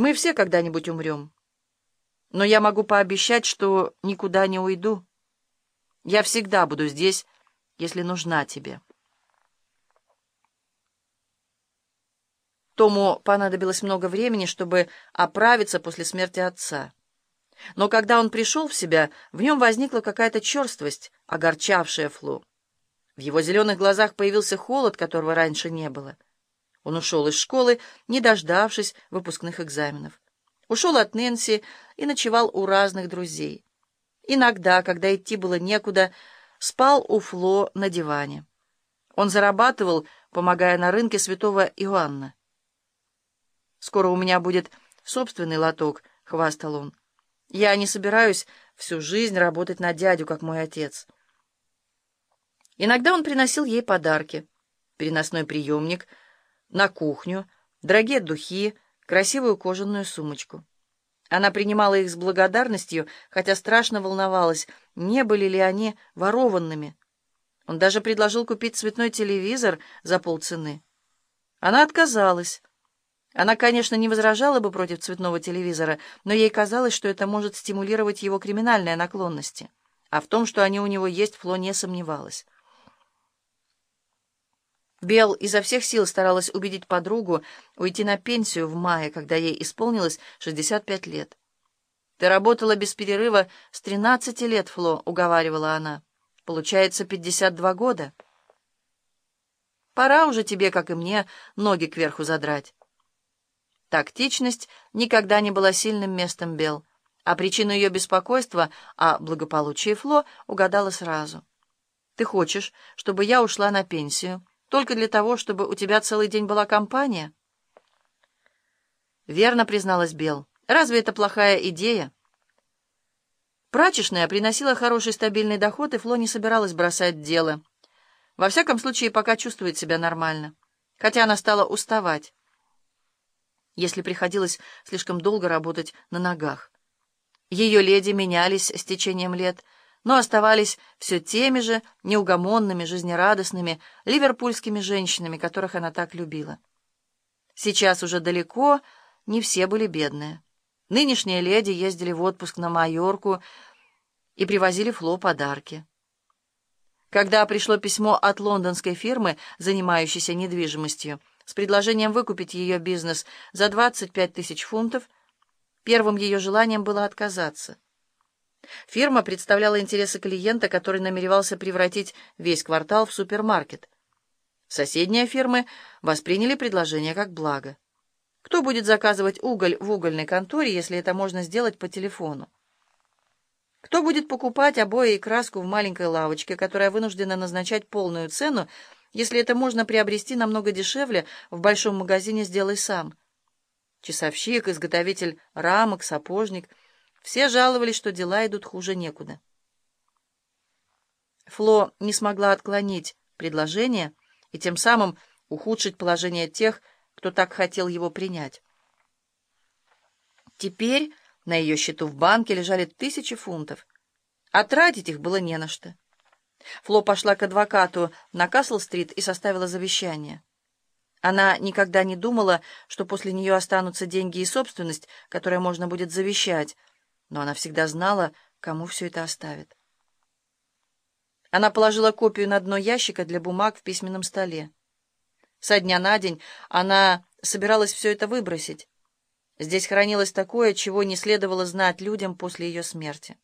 Мы все когда-нибудь умрем. Но я могу пообещать, что никуда не уйду. Я всегда буду здесь, если нужна тебе. Тому понадобилось много времени, чтобы оправиться после смерти отца. Но когда он пришел в себя, в нем возникла какая-то черствость, огорчавшая Флу. В его зеленых глазах появился холод, которого раньше не было. Он ушел из школы, не дождавшись выпускных экзаменов. Ушел от Нэнси и ночевал у разных друзей. Иногда, когда идти было некуда, спал у Фло на диване. Он зарабатывал, помогая на рынке святого Иоанна. «Скоро у меня будет собственный лоток», — хвастал он. «Я не собираюсь всю жизнь работать на дядю, как мой отец». Иногда он приносил ей подарки. Переносной приемник, на кухню, дорогие духи, красивую кожаную сумочку. Она принимала их с благодарностью, хотя страшно волновалась, не были ли они ворованными. Он даже предложил купить цветной телевизор за полцены. Она отказалась. Она, конечно, не возражала бы против цветного телевизора, но ей казалось, что это может стимулировать его криминальные наклонности. А в том, что они у него есть, Фло не сомневалась. Бел изо всех сил старалась убедить подругу уйти на пенсию в мае, когда ей исполнилось 65 лет. «Ты работала без перерыва с 13 лет, Фло», — уговаривала она. «Получается, 52 года». «Пора уже тебе, как и мне, ноги кверху задрать». Тактичность никогда не была сильным местом Бел, а причину ее беспокойства о благополучии Фло угадала сразу. «Ты хочешь, чтобы я ушла на пенсию?» Только для того, чтобы у тебя целый день была компания?» «Верно», — призналась Бел. «Разве это плохая идея?» Прачечная приносила хороший стабильный доход, и Фло не собиралась бросать дело. Во всяком случае, пока чувствует себя нормально. Хотя она стала уставать, если приходилось слишком долго работать на ногах. Ее леди менялись с течением лет — но оставались все теми же неугомонными, жизнерадостными ливерпульскими женщинами, которых она так любила. Сейчас уже далеко не все были бедные. Нынешние леди ездили в отпуск на Майорку и привозили Фло подарки. Когда пришло письмо от лондонской фирмы, занимающейся недвижимостью, с предложением выкупить ее бизнес за 25 тысяч фунтов, первым ее желанием было отказаться. Фирма представляла интересы клиента, который намеревался превратить весь квартал в супермаркет. Соседние фирмы восприняли предложение как благо. Кто будет заказывать уголь в угольной конторе, если это можно сделать по телефону? Кто будет покупать обои и краску в маленькой лавочке, которая вынуждена назначать полную цену, если это можно приобрести намного дешевле в большом магазине «Сделай сам»? Часовщик, изготовитель рамок, сапожник — все жаловались, что дела идут хуже некуда. Фло не смогла отклонить предложение и тем самым ухудшить положение тех, кто так хотел его принять. Теперь на ее счету в банке лежали тысячи фунтов, а тратить их было не на что. Фло пошла к адвокату на Касл-стрит и составила завещание. Она никогда не думала, что после нее останутся деньги и собственность, которые можно будет завещать, но она всегда знала, кому все это оставит. Она положила копию на дно ящика для бумаг в письменном столе. Со дня на день она собиралась все это выбросить. Здесь хранилось такое, чего не следовало знать людям после ее смерти.